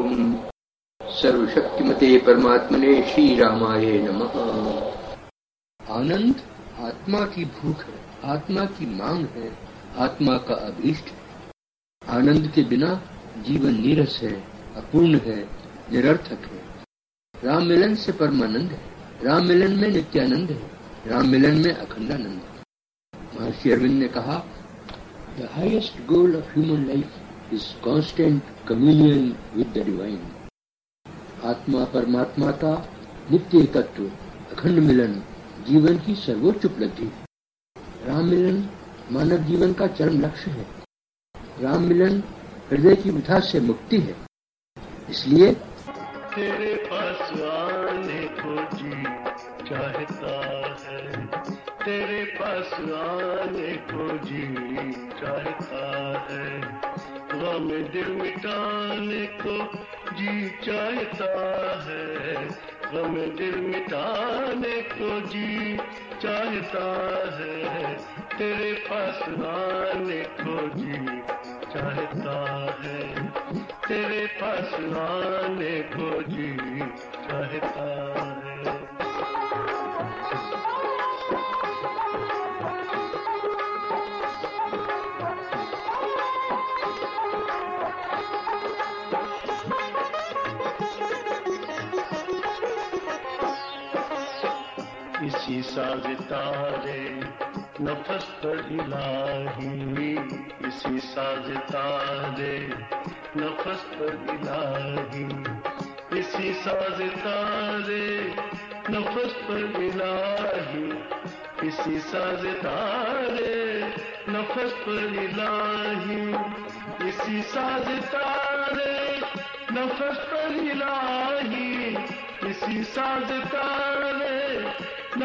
सर्वशक्तिमते परमात्मने श्री रामाय नमः। आनंद आत्मा की भूख है, आत्मा की मांग है, आत्मा का अभीष्ट है। आनंद के बिना जीवन नीरस है, अपूर्ण है, निरर्थक है। राम मिलन से परमानंद है, राम मिलन में नित्यानंद है, राम मिलन में अखंडानंद है। महर्षि अरविंद ने कहा the highest goal of human life is constant communion with the divine आत्मा परमात्मा का नित्य तत्व अखंड मिलन जीवन की सर्वोच्च उपलब्धि राम मिलन मानव जीवन का चरम लक्ष्य है राम मिलन हृदय की विधा से मुक्ति है इसलिए तेरे पास आने को जी चाहता है। तेरे पास आने को जी चाहता है। गम दिल मिटाने को जी चाहता है। गम दिल मिटाने को जी चाहता है। तेरे पास आने को जी चाहता है। तेरे पास आने को जी चाहता है। इसी साज तारे नफस पर इलाही इसी साज तारे नफस पर इलाही इसी साज तारे नफस पर इलाही इसी साज तारे नफस पर इलाही इसी साज तारे नफस पर इलाही इसी साज तारे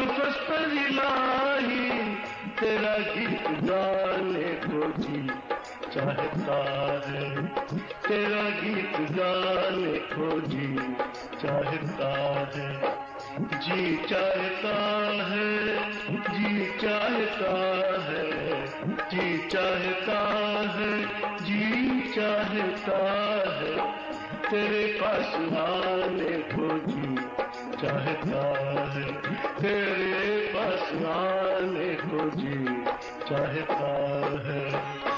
नफस पर इलाही, तेरा गीत गाने को जी चाहता है तेरा गीत गाने को जी चाहता है जी चाहता है, जी चाहता है। जी चाहता है, जी चाहता है। तेरे पास आने को जी चाहता है तेरे बस आने को जी चाहता है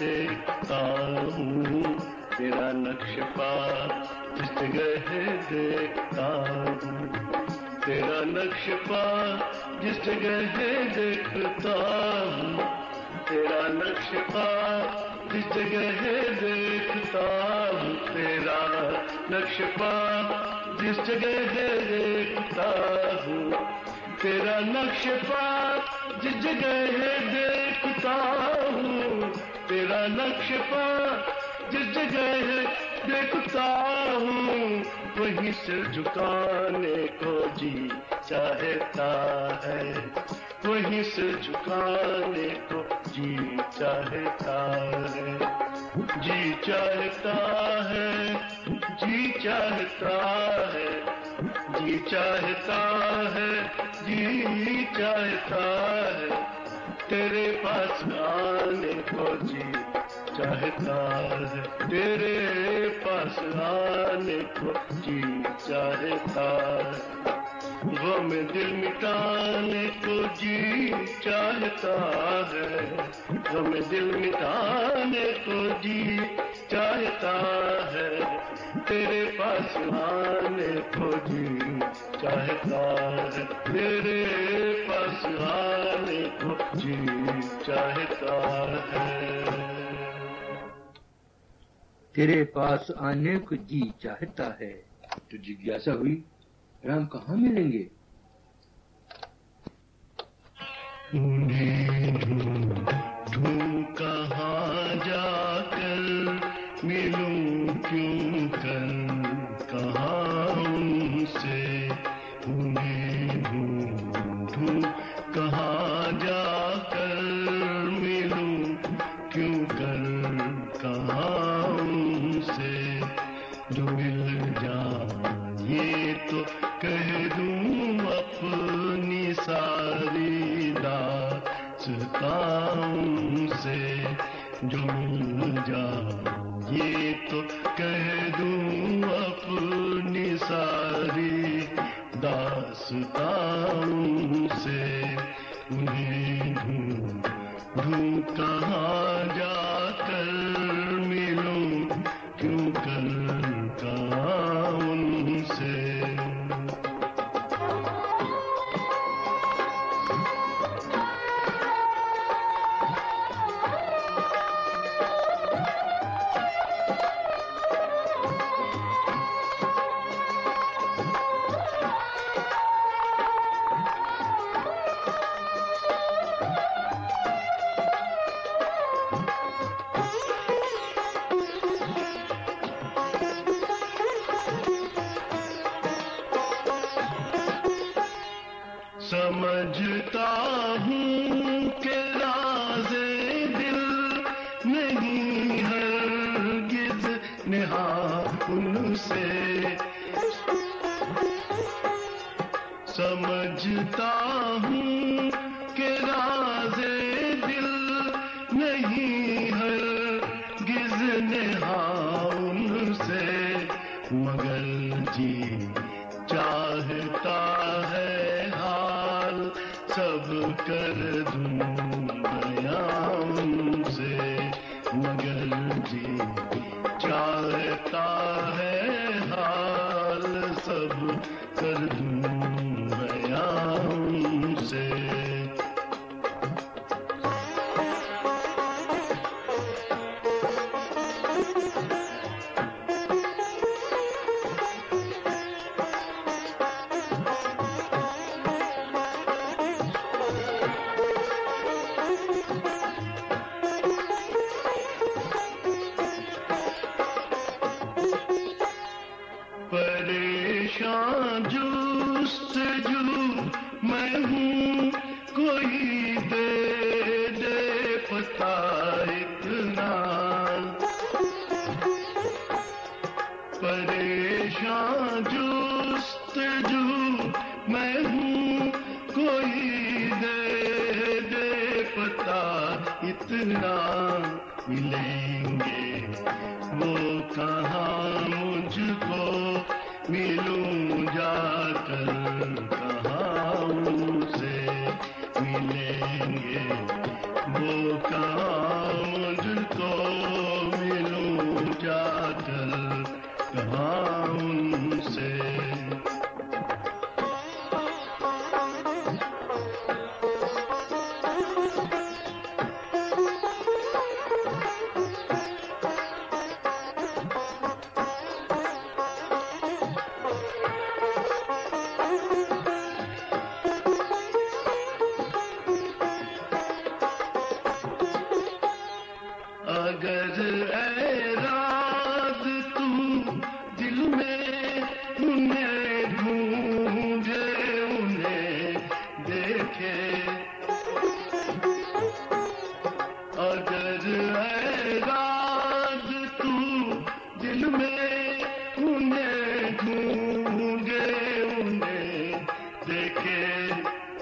देखता हूँ, तेरा नक्श पा जिस जगह देखता हूँ। तेरा नक्श पा जिस जगह देखता हूँ। तेरा नक्श पा जिस जगह देखता हूँ। तेरा नक्श पा जिस देखता हूँ। तेरा नक्श पा जिस जगह देखता हूँ। तेरा नक्श पा जिस जगह है, देखता हूँ, वहीं सिर झुकाने को जी चाहता है। वहीं सिर झुकाने को जी चाहता है। जी चाहता है, जी चाहता है, जी चाहता है, जी चाहता है। तेरे पास आने को जी चाहता है। तेरे पास आने को जी चाहता है। गम दिल मिटाने को जी चाहता है। गम दिल मिटाने को जी चाहता है। तेरे पास आने को जी चाहता है। तेरे पास आने को जी चाहता है। तेरे पास आने को जी चाहता है। तो जिज्ञासा हुई राम कहा मिलेंगे? कहा जाकर मिलूं क्यों? झूम जाऊँ। ये तो कह दूँ अपनी सारी दास्ताओं से।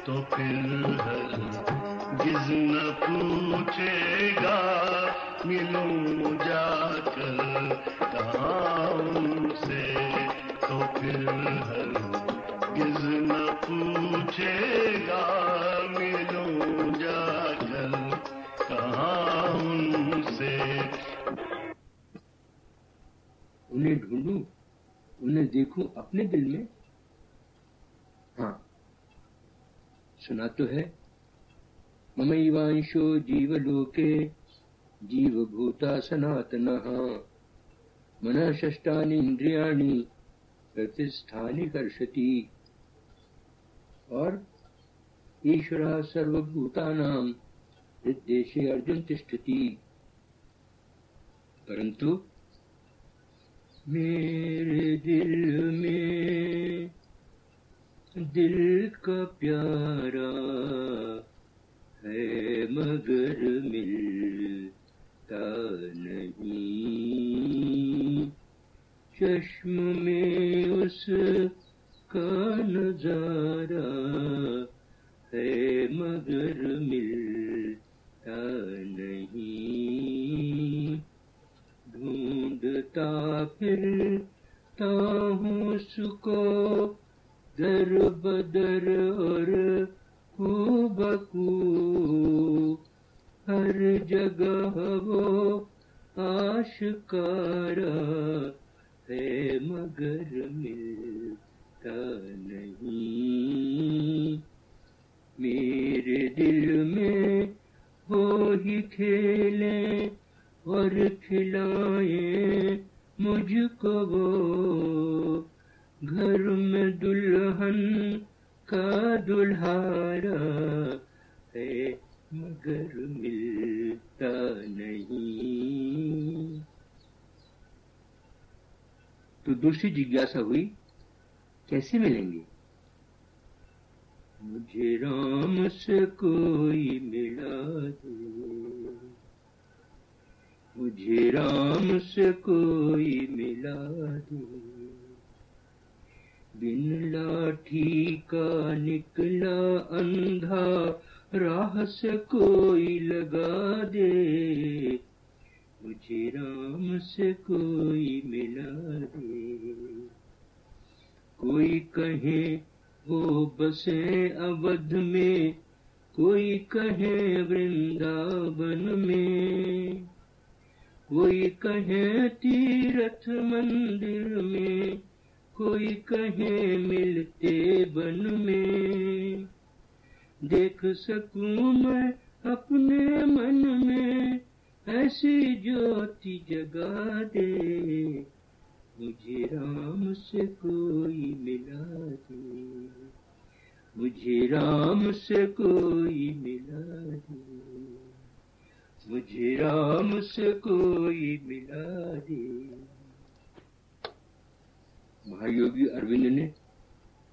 तो फिर हर जिस न पूछेगा, मिलूं जाकर कहाँ से। तो फिर हर जिस न पूछेगा, मिलूं जाकर कहाँ उनसे उन्हें ढूंढू, उन्हें देखू अपने दिल में। सुना तो है। ममैवांशो जीवलोके, जीवभूता सनातन। मन षष्टानि इंद्रिया प्रतिष्ठा कर्षति। और ईश्वर सर्वभूता हृदेशे अर्जुन तिष्ठति। परंतु मेरे दिल में दिल का प्यारा है मगर मिलता नहीं। चश्म में उस का नज़ारा है मगर मिलता नहीं। ढूंढता फिरता हूँ उसको दर बदर और बकू हर जगह वो आशकारा है मगर मिलता नहीं मेरे दिल में वो ही खेले और खिलाए मुझको वो घर में दुल्हन का दुल्हारा है, मगर मिलता नहीं। तो दूसरी जिज्ञासा हुई, कैसे मिलेंगे? मुझे राम से कोई मिला दे। मुझे राम से कोई मिला दे। बिन लाठी निकला अंधा राह से कोई लगा दे। मुझे राम से कोई मिला दे। कोई कहे, वो बसे अवध में। कोई कहे, वृंदावन में। कोई कहे, तीर्थ मंदिर में। कोई कहे मिलते बन में। देख सकूँ मैं अपने मन में ऐसी ज्योति जगा दे। मुझे राम से कोई मिला दे। मुझे राम से कोई मिला दे। मुझे राम से कोई मिला दे। महायोगी अरविंद ने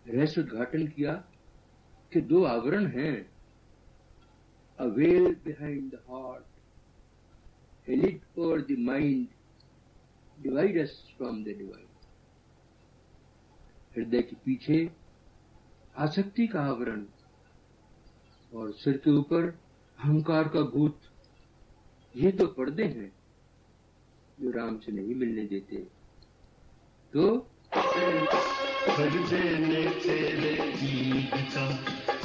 रहस्य उद्घाटन किया कि दो आवरण हैं। A veil behind the heart lid over the mind, divide us from the divine. हृदय के पीछे आसक्ति का आवरण और सिर के ऊपर अहंकार का भूत, ये तो पर्दे हैं जो राम से नहीं मिलने देते। तो पर्दे ने तेरे दीद का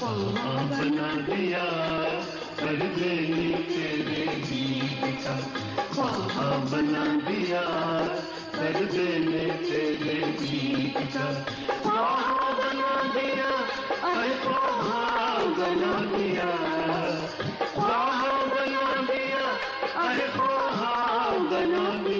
कहाँ बना दिया। पर्दे ने तेरे दीद का कहाँ बना दिया। पर्दे ने तेरे दीद का कहाँ बना दिया। अरे कहाँ बना दिया। कहाँ बना दिया। अरे कहाँ बना दिया।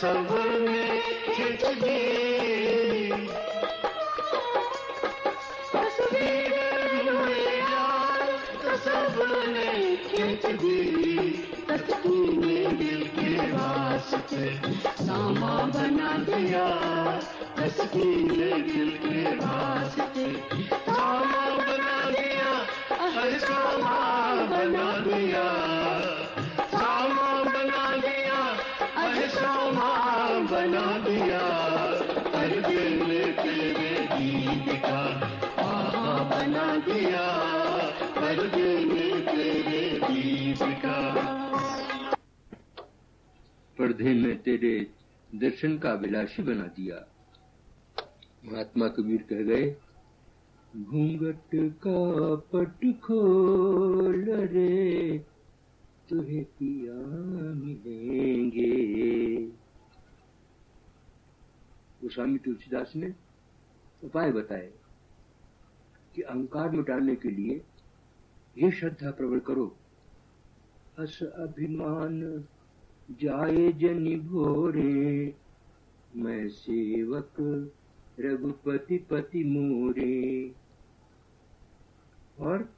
तस्वर में खिंच दी तस्वीर यार में दिल के वास्ते सामा बना दिया, तस्वीर दिल के वास्ते सामा बना दिया, हर सामा बना दिया। पर्दे में तेरे दर्शन का अभिलाषी बना दिया। महात्मा कबीर कह गए, घूंघट का पट खोल रे तुहे पिया मिलेंगे। गोस्वामी तुलसीदास ने उपाय बताए। कि अहंकार मिटाने के लिए ये श्रद्धा प्रबल करो। अस अभिमान जाए जनि भोरे, मैं सेवक रघुपति पति मोरे। और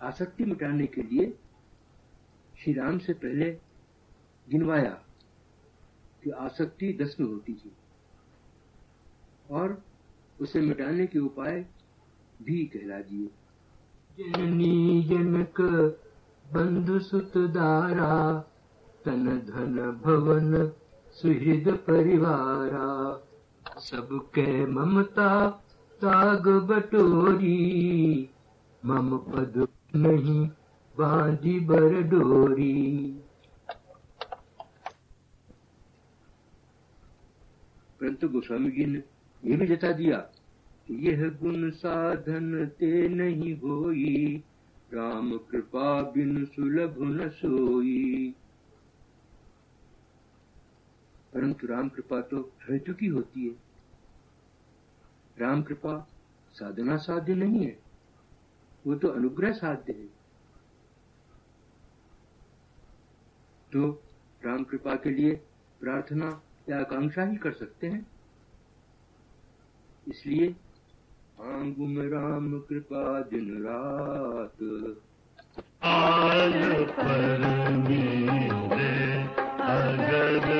आसक्ति मिटाने के लिए श्री राम से पहले गिनवाया कि आसक्ति दस में होती थी। और उसे मिटाने के उपाय भी कहला दिए। जननी जनक बंधु सुत दारा तन धन भवन सुहृद परिवारा। सबके ममता ताग बटोरी मम पद नहीं बांधी बर डोरी। परंतु गोस्वामी जी ने यह भी जता दिया यह गुण साधन ते नहीं होई। राम कृपा बिन सुलभ न सोई। परंतु राम कृपा तो हेतु की होती है। राम कृपा साधना साध्य नहीं है, वो तो अनुग्रह साध्य है। तो राम कृपा के लिए प्रार्थना या आकांक्षा ही कर सकते हैं। इसलिए आंगु में राम कृपा दिन रात आल मेरे अगर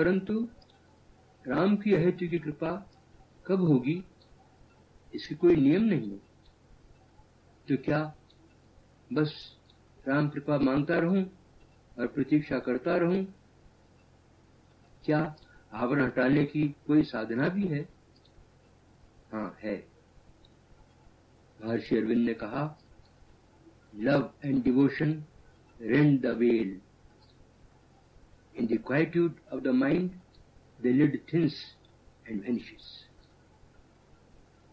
परंतु राम की अहित्य की कृपा कब होगी, इसकी कोई नियम नहीं है। तो क्या बस राम कृपा माँगता रहूँ और प्रतीक्षा करता रहूँ? क्या आवरण हटाने की कोई साधना भी है? हाँ है। महर्षि अरविंद ने कहा, love and devotion rend the veil. In the quietude of the mind the lid thins and vanishes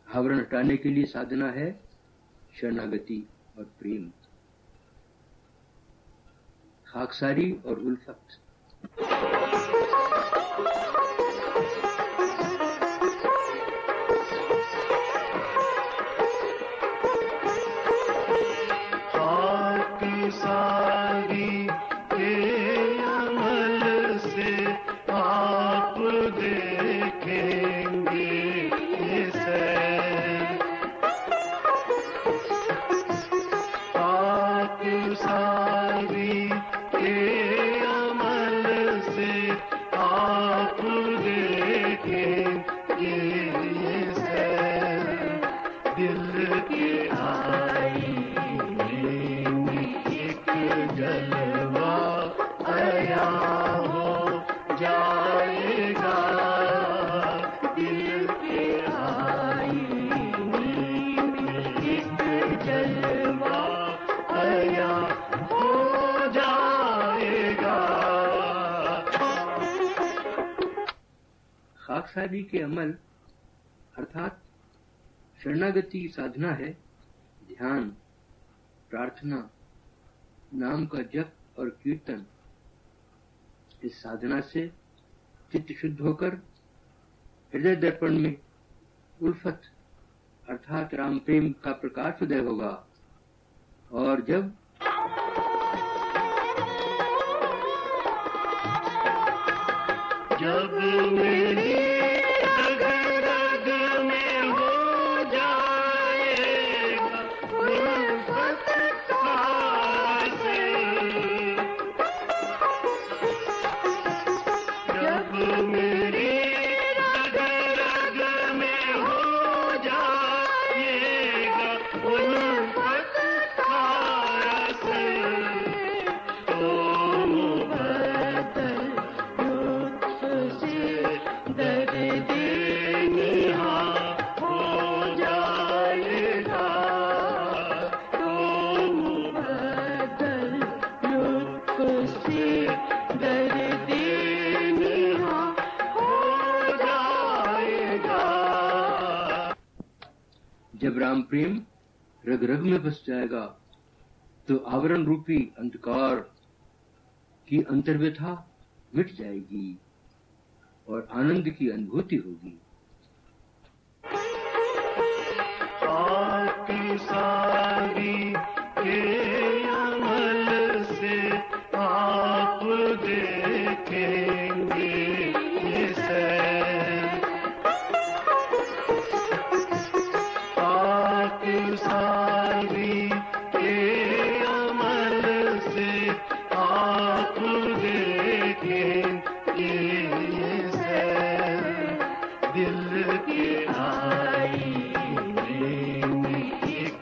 आवरण हटाने के लिए साधना है शरणागति और प्रेम। खाकसारी और उल्फत खाकसारी के अमल अर्थात शरणागति साधना है, ध्यान, प्रार्थना, नाम का जप और कीर्तन। इस साधना से चित्त शुद्ध होकर हृदय दर्पण में उल्फत अर्थात राम प्रेम का प्रकाश उदय होगा। और जब राम प्रेम रग रग में बस जाएगा तो आवरण रूपी अंधकार की अंतर्व्यथा मिट जाएगी और आनंद की अनुभूति होगी।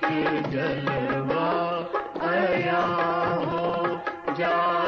जलवा आया हो जाएगा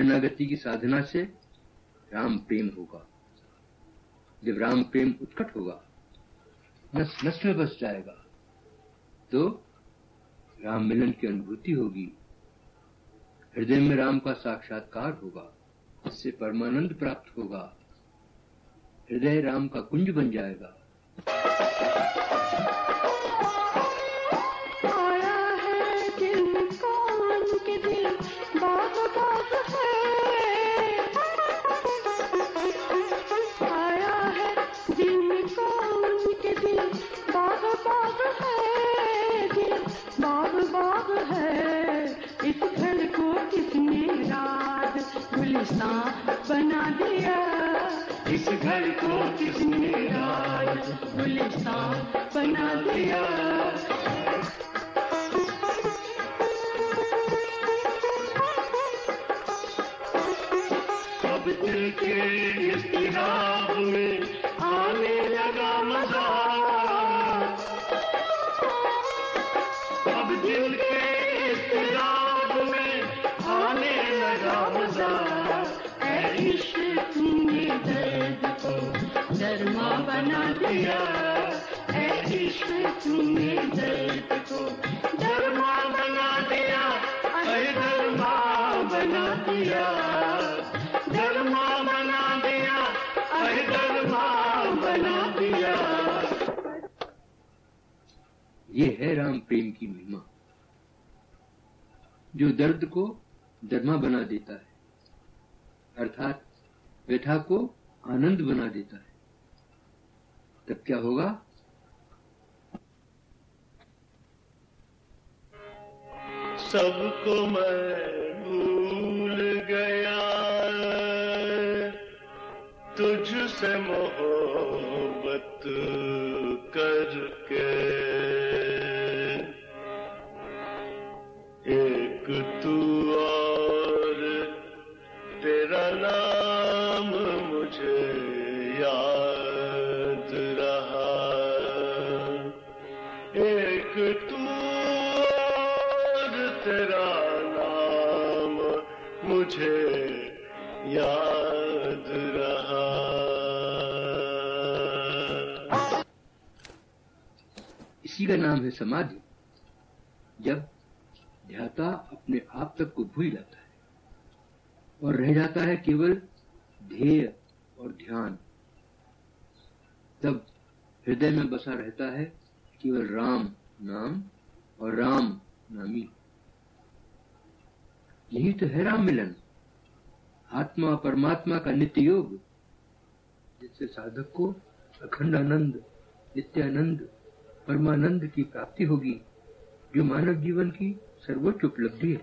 शरणागति की साधना से राम प्रेम होगा। जब राम प्रेम उत्कट होगा, नस नस में बस जाएगा तो राम मिलन की अनुभूति होगी। हृदय में राम का साक्षात्कार होगा, इससे परमानंद प्राप्त होगा। हृदय राम का कुंज बन जाएगा। इस घर को किसने राज गुलिस्तान बना दिया? अब दिल के इस्तिराब में आने लगा मज़ा। अब दिल के इस्तिराब में आने लगा मज़ा। दर्द को बना दिया ऐ दर्द को धर्मा बना दिया धर्मा बना दिया धर्मा बना दिया धर्मा बना दिया ये है राम प्रेम की महिमा। जो दर्द को दरमा बना देता है, अर्थात व्यथा को आनंद बना देता है। तब क्या होगा? सबको मैं भूल गया। तुझसे मोहब्बत का नाम है समाधि। जब ध्याता अपने आप तक को भूल जाता है और रह जाता है केवल ध्येय और ध्यान, तब हृदय में बसा रहता है केवल राम नाम और राम नामी। यही तो है राम मिलन। आत्मा परमात्मा का नित्य योग, जिससे साधक को अखंड आनंद, नित्यानंद परमानंद की प्राप्ति होगी, जो मानव जीवन की सर्वोच्च उपलब्धि है।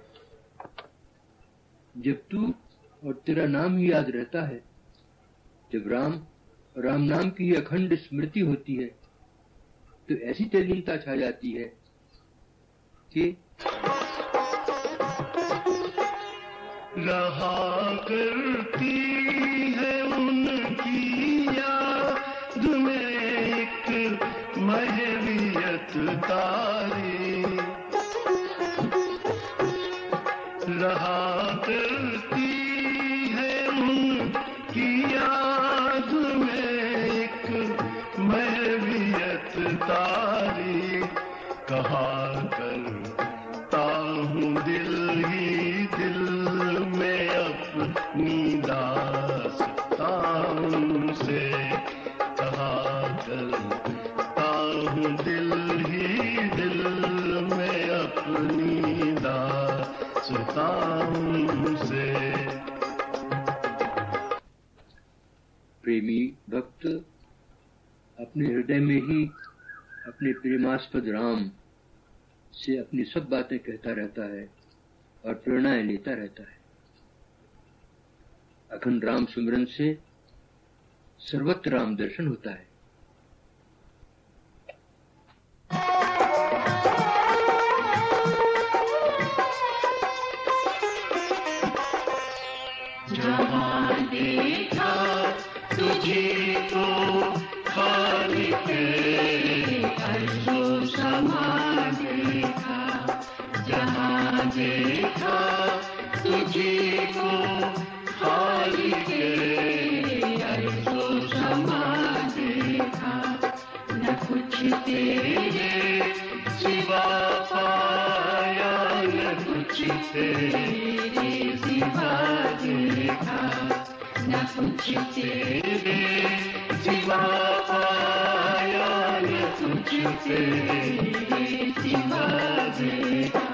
जब तू और तेरा नाम ही याद रहता है, जब राम राम नाम की अखंड स्मृति होती है तो ऐसी तल्लीनता छा जाती है कि रहा करती है उनकी याद में एक तारी रहा करती है उनकी याद में एक तारी। कहा प्रेमी भक्त अपने हृदय में ही अपने प्रेमास्पद राम से अपनी सब बातें कहता रहता है और प्रेरणाएँ लेता रहता है। अखंड राम सुमिरन से सर्वत्र राम दर्शन होता है। तेरी सिवा देखा न कुछ तेरे सिवा पाया न कुछ तेरे सिवा देखा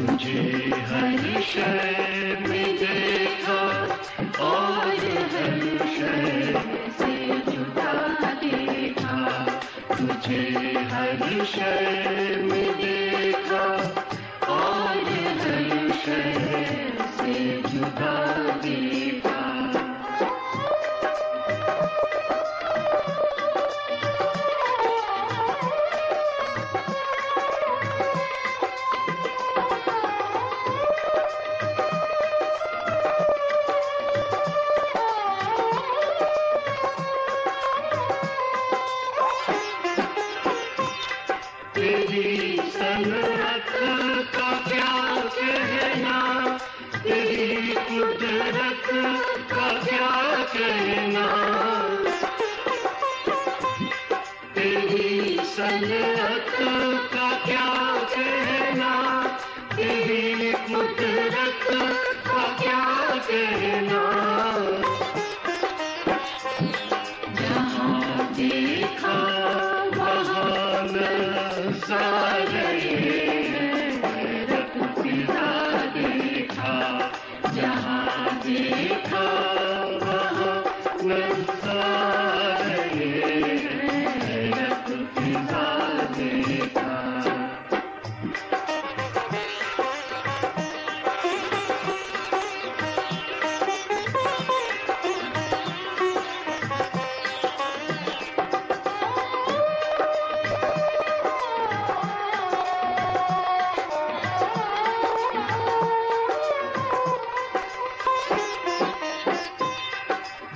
तुझे हर शय में देखा और से जुदा देखा। तुझे हर शय में देखा और हर से जुदा Hallelujah.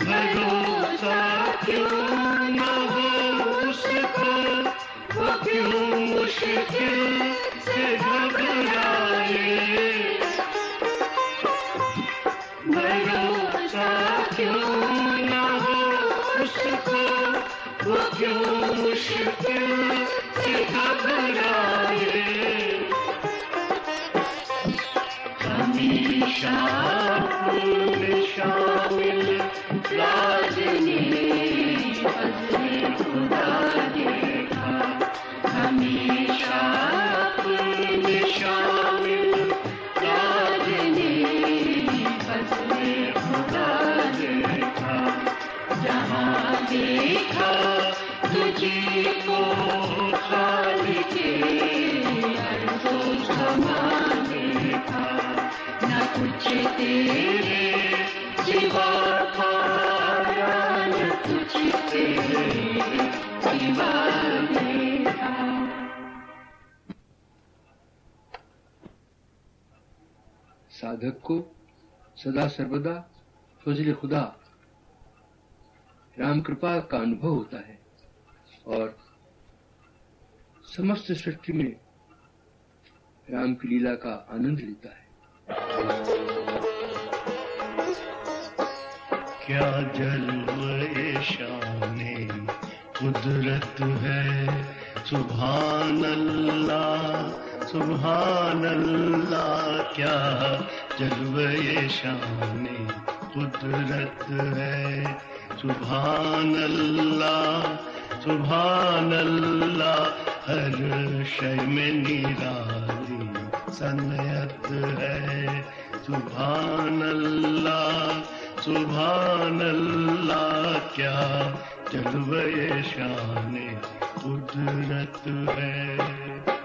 भरोसा क्यों साधक को सदा सर्वदा फजल खुदा। राम कृपा का अनुभव होता है। और समस्त सृष्टि में राम की लीला का आनंद लेता है। क्या जलवे शाने कुदरत है? सुभान अल्लाह सुभान अल्लाह क्या जलवे शाने कुदरत है? सुभान अल्लाह सुभान अल्लाह हर शय में निराली सनयत है। सुभान अल्लाह सुभान अल्लाह क्या जलवे शान कुदरत है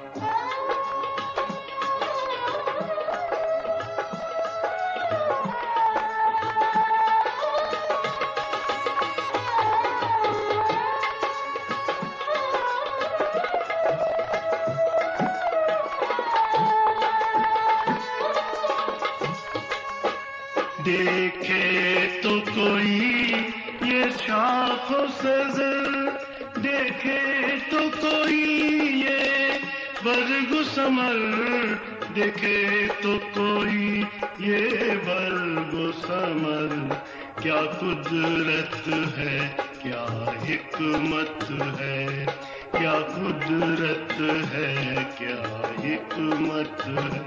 बरग दिखे तो कोई ये बरग समर क्या कुदरत है, क्या हिकमत है? क्या कुदरत है, क्या हिकमत है?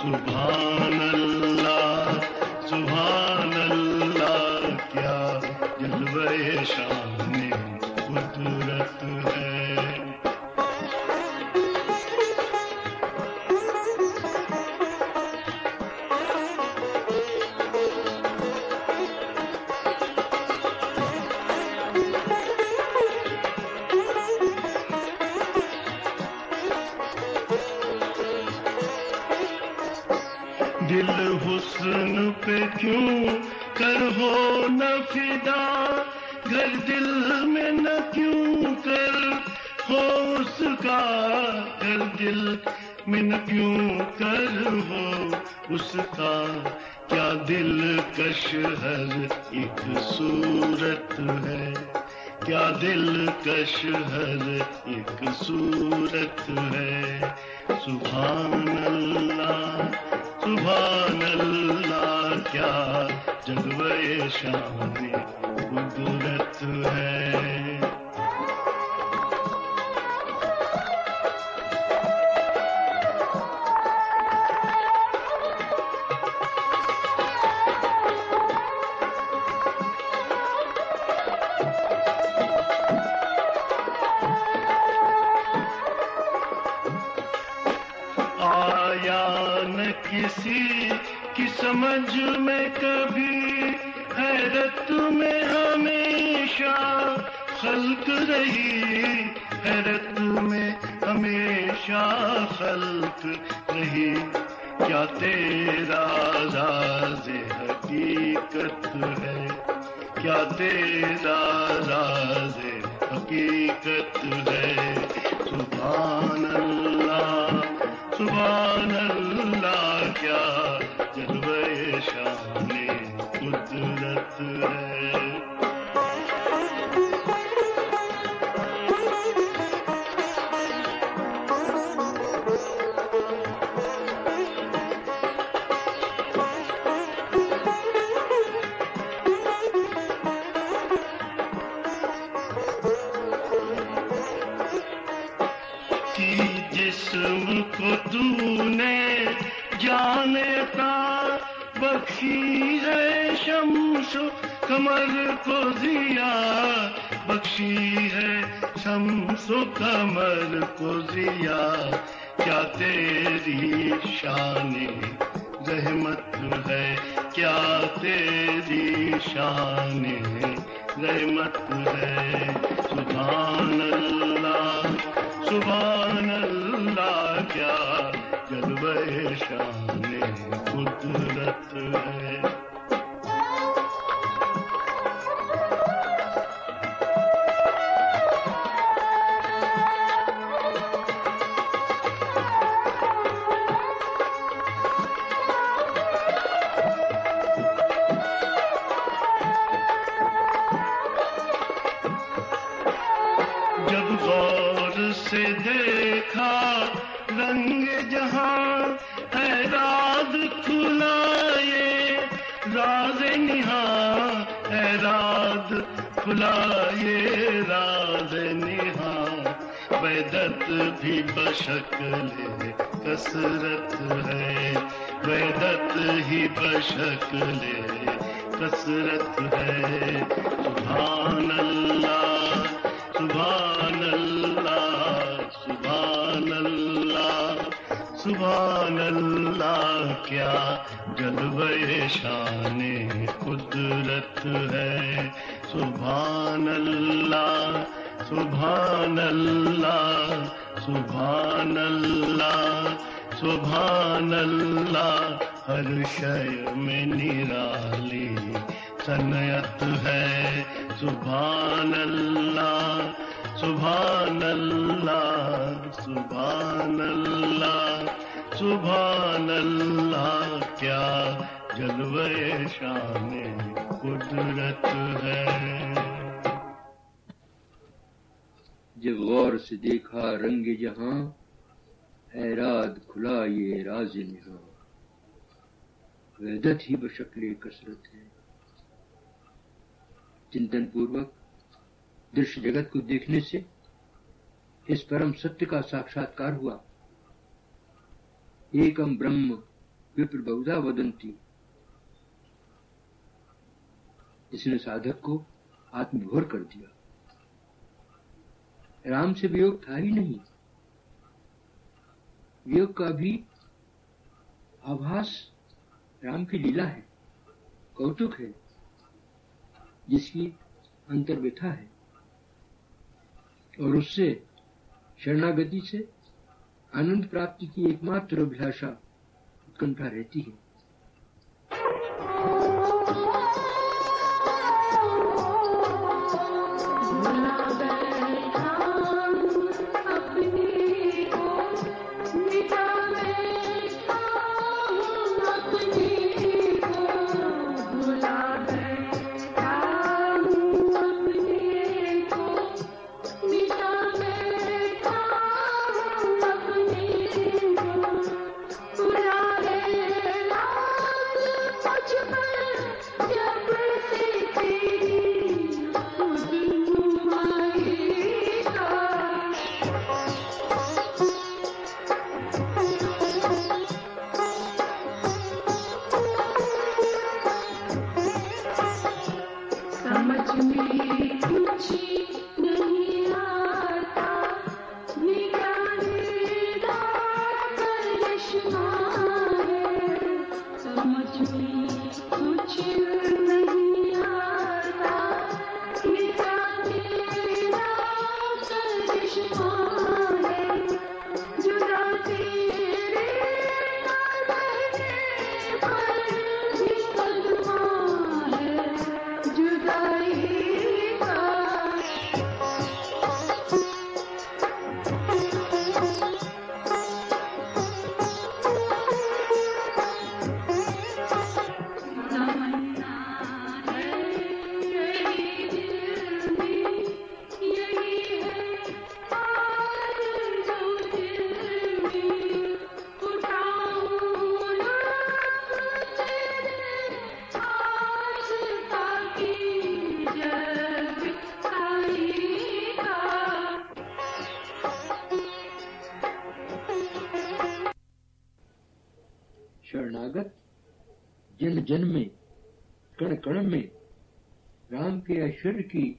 सुभान अल्लाह। हो उसका क्या दिल कश हर एक सूरत है? क्या दिल कश हर एक सूरत है? सुभान अल्लाह सुभान अल्लाह क्या जगवे शान कुदरत है? समझ में कभी हैरत में हमेशा खल्क रही, हैरत में हमेशा खल्क रही। क्या तेरा राज हकीकत है? क्या तेरा राज हकीकत है? सुभान कमर को जिया, बख्शी है शमशो कमर को जिया। क्या तेरी शान रहमत है? क्या तेरी शान रहमत है? सुबह अल्लाह सुभान अल्लाह क्या जलवे शान कुदरत है? भी बशकल कसरत है। वैदत ही बशकल कसरत है। सुभान अल्लाह सुभान अल्लाह सुभान अल्लाह सुभान अल्लाह क्या जलवे शान कुदरत है। सुभान अल्लाह सुभान अल्लाह सुभान अल्लाह सुभान अल्लाह हर शय में निराली, सनयत है सुभान अल्लाह सुभान अल्लाह सुभान अल्लाह सुभान अल्लाह क्या जलवे शान कुदरत है। जब गौर से देखा रंग जहाँ हैरात खुला ये राज निहा। वैदत ही बशक्ल कसरत है। चिंतन पूर्वक दृश्य जगत को देखने से इस परम सत्य का साक्षात्कार हुआ। एकम ब्रह्म विप्र बहुधा वदंती। इसने साधक को आत्मभोर कर दिया। राम से वियोग था ही नहीं। वियोग का भी आभास राम की लीला है, कौतुक है, जिसकी अंतर्व्यथा है। और उससे शरणागति से आनंद प्राप्ति की एकमात्र अभिलाषा उत्कंठा रहती है। के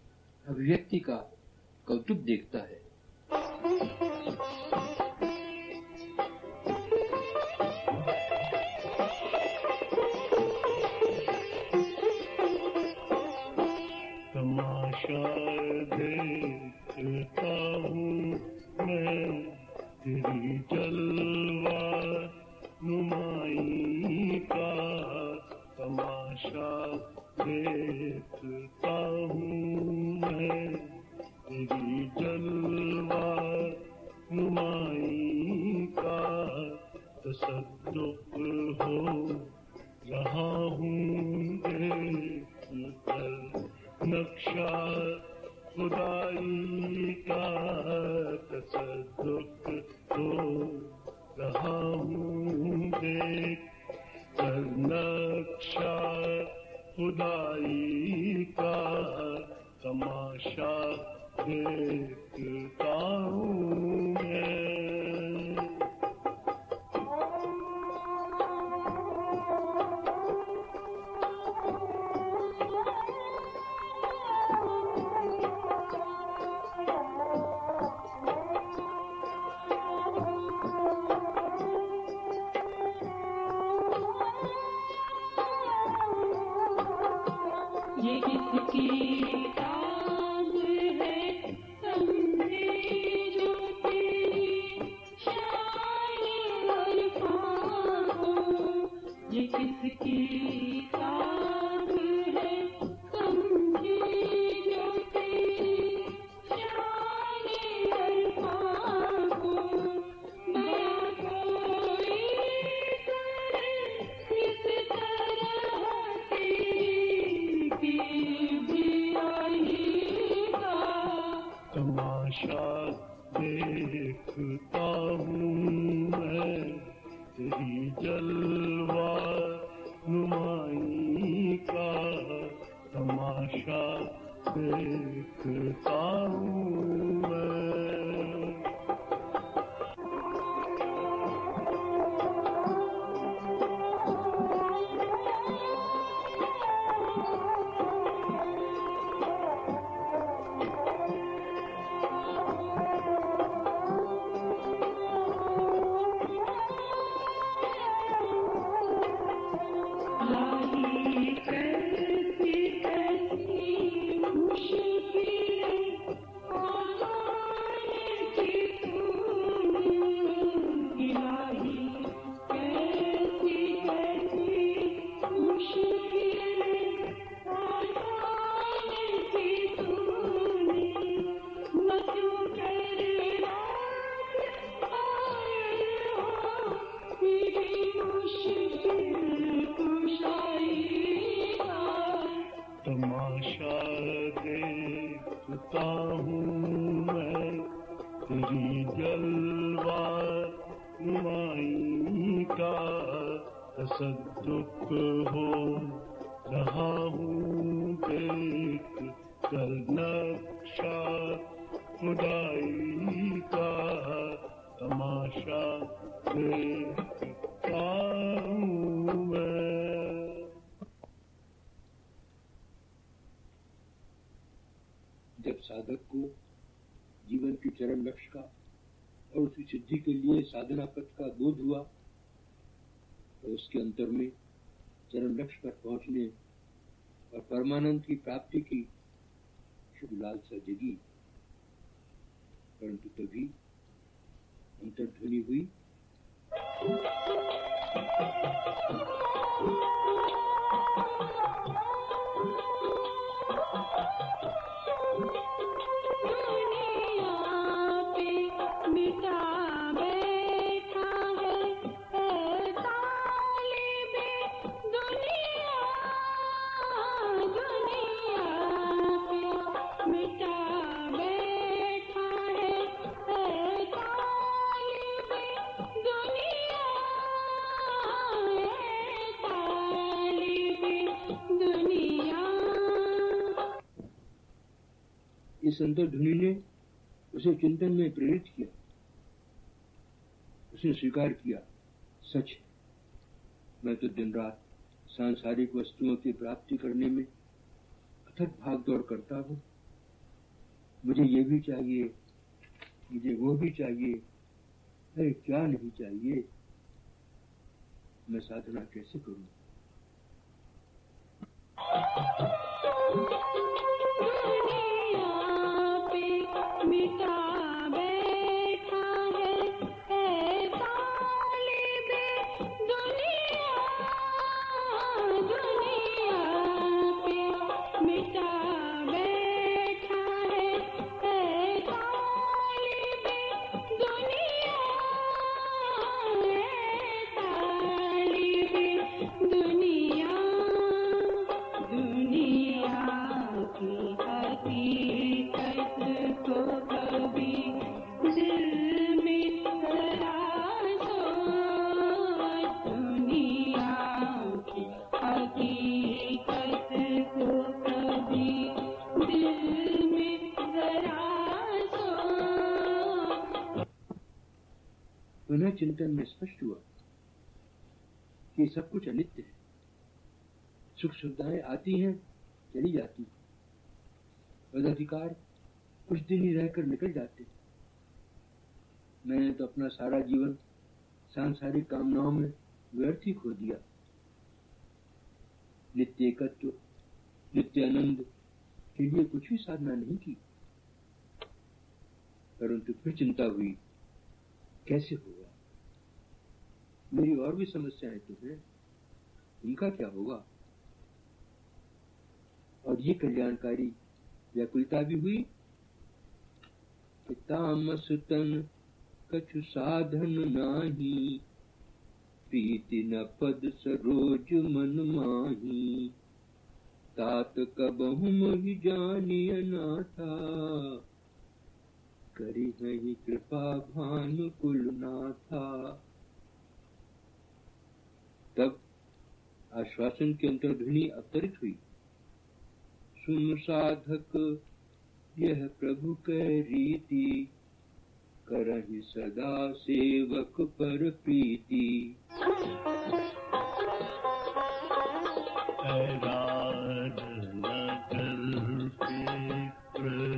सिद्धि के लिए साधना पथ का बोध हुआ और उसके अंतर में चरण लक्ष्य पर पहुँचने और परमानंद की प्राप्ति की शुभ लालसा जगी। परंतु तभी अंतर्ध्वनि हुई। संत धुनी ने उसे चिंतन में प्रेरित किया। उसने स्वीकार किया, सच मैं तो दिन रात सांसारिक वस्तुओं की प्राप्ति करने में अथक भागदौड़ करता हूँ। मुझे ये भी चाहिए, मुझे वो भी चाहिए, अरे क्या नहीं चाहिए? मैं साधना कैसे करूँगा चिंतन में स्पष्ट हुआ कि सब कुछ अनित्य है। सुख सुविधाएँ आती हैं, चली जाती पदाधिकार कुछ दिन ही रहकर निकल जाते मैंने तो अपना सारा जीवन सांसारिक कामनाओं में व्यर्थ ही खो दिया। नित्य एकत्व, नित्य आनंद के लिए कुछ भी साधना नहीं की। परंतु फिर चिंता हुई, कैसे होगा? मेरी और भी समस्याएँ तो हैं उनका क्या होगा? और ये कल्याणकारी व्याकुलता भी हुई कि तामस तन कछु साधन नाही प्रीति न पद सरोज मन माही। तात कबहु मोहि जानिय नाथा करी नहीं कृपा भानुकुल नाथा। तब आश्वासन की अंतर्ध्वनि अवतरित हुई। सुन साधक यह प्रभु कै रीति करहि सदा सेवक पर प्रीति। कर फिक्र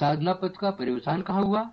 साधना पथ का परिवसान कहा हुआ?